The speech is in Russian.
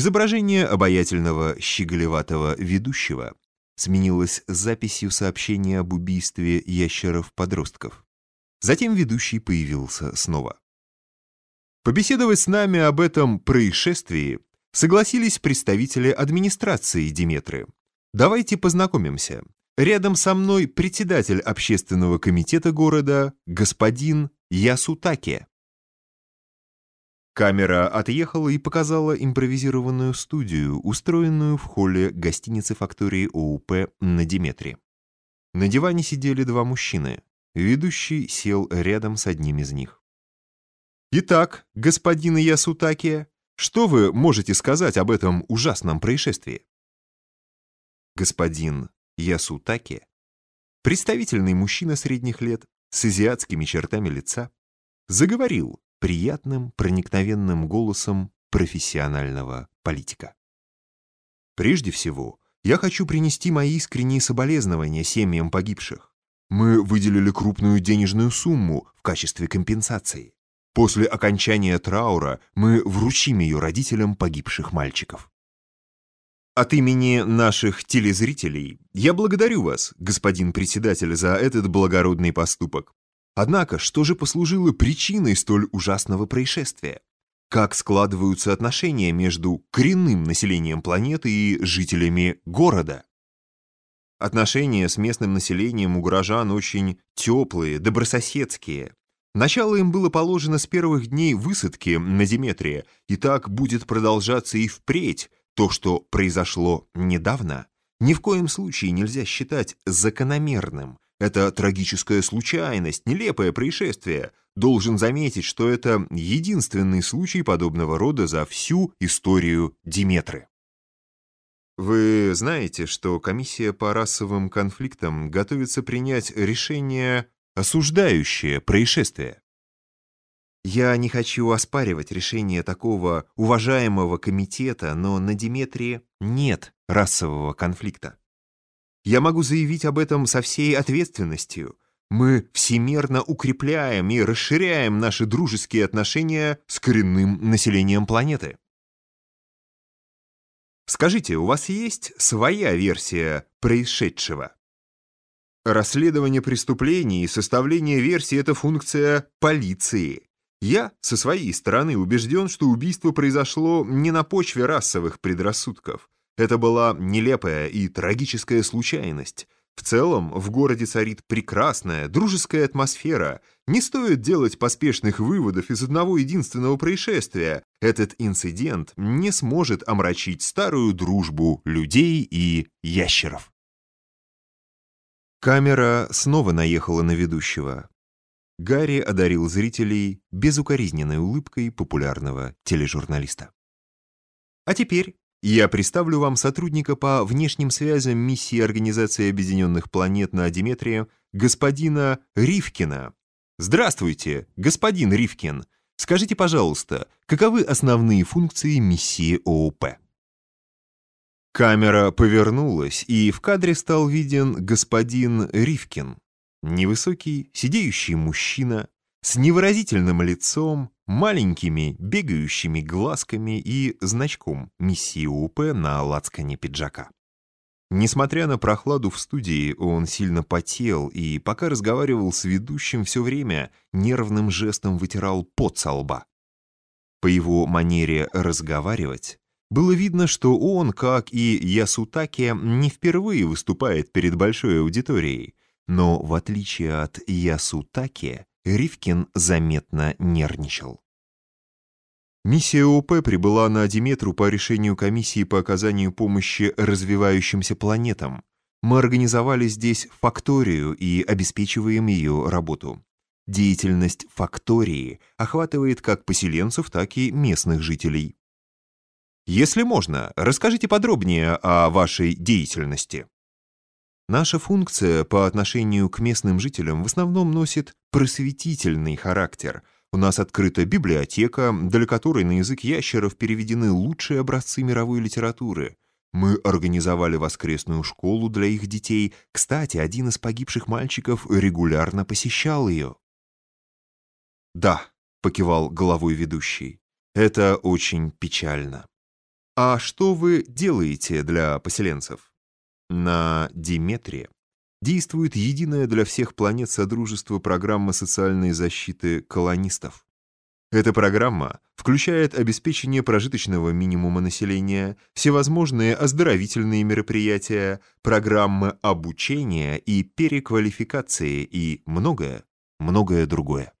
Изображение обаятельного щеголеватого ведущего сменилось записью сообщения об убийстве ящеров-подростков. Затем ведущий появился снова. Побеседовать с нами об этом происшествии согласились представители администрации Диметры. Давайте познакомимся. Рядом со мной председатель общественного комитета города, господин Ясутаке. Камера отъехала и показала импровизированную студию, устроенную в холле гостиницы фактории ОУП на Диметре. На диване сидели два мужчины. Ведущий сел рядом с одним из них. «Итак, господин Ясутаке, что вы можете сказать об этом ужасном происшествии?» Господин Ясутаке, представительный мужчина средних лет, с азиатскими чертами лица, заговорил приятным, проникновенным голосом профессионального политика. Прежде всего, я хочу принести мои искренние соболезнования семьям погибших. Мы выделили крупную денежную сумму в качестве компенсации. После окончания траура мы вручим ее родителям погибших мальчиков. От имени наших телезрителей я благодарю вас, господин председатель, за этот благородный поступок. Однако, что же послужило причиной столь ужасного происшествия? Как складываются отношения между коренным населением планеты и жителями города? Отношения с местным населением у горожан очень теплые, добрососедские. Начало им было положено с первых дней высадки на Диметрия, и так будет продолжаться и впредь. То, что произошло недавно, ни в коем случае нельзя считать закономерным – это трагическая случайность, нелепое происшествие. Должен заметить, что это единственный случай подобного рода за всю историю Диметры. Вы знаете, что комиссия по расовым конфликтам готовится принять решение, осуждающее происшествие? Я не хочу оспаривать решение такого уважаемого комитета, но на Диметрии нет расового конфликта. Я могу заявить об этом со всей ответственностью. Мы всемерно укрепляем и расширяем наши дружеские отношения с коренным населением планеты. Скажите, у вас есть своя версия происшедшего? Расследование преступлений и составление версии – это функция полиции. Я, со своей стороны, убежден, что убийство произошло не на почве расовых предрассудков. Это была нелепая и трагическая случайность. В целом, в городе царит прекрасная, дружеская атмосфера. Не стоит делать поспешных выводов из одного единственного происшествия. Этот инцидент не сможет омрачить старую дружбу людей и ящеров. Камера снова наехала на ведущего. Гарри одарил зрителей безукоризненной улыбкой популярного тележурналиста. А теперь я представлю вам сотрудника по внешним связям миссии Организации Объединенных Планет на Диметрии, господина Ривкина. Здравствуйте, господин Ривкин. Скажите, пожалуйста, каковы основные функции миссии ООП? Камера повернулась, и в кадре стал виден господин Ривкин. Невысокий, сидеющий мужчина, с невыразительным лицом, маленькими бегающими глазками и значком миссии УП на лацкане пиджака. Несмотря на прохладу в студии, он сильно потел и, пока разговаривал с ведущим все время, нервным жестом вытирал пот со лба. По его манере разговаривать, было видно, что он, как и Ясутаке, не впервые выступает перед большой аудиторией, но, в отличие от Ясутаке, Ривкин заметно нервничал. Миссия ОП прибыла на Адиметру по решению комиссии по оказанию помощи развивающимся планетам. Мы организовали здесь факторию и обеспечиваем ее работу. Деятельность фактории охватывает как поселенцев, так и местных жителей. Если можно, расскажите подробнее о вашей деятельности. Наша функция по отношению к местным жителям в основном носит просветительный характер. У нас открыта библиотека, для которой на язык ящеров переведены лучшие образцы мировой литературы. Мы организовали воскресную школу для их детей. Кстати, один из погибших мальчиков регулярно посещал ее. «Да», — покивал головой ведущий, — «это очень печально». А что вы делаете для поселенцев? На Диметре действует единая для всех планет Содружества программа социальной защиты колонистов. Эта программа включает обеспечение прожиточного минимума населения, всевозможные оздоровительные мероприятия, программы обучения и переквалификации и многое, многое другое.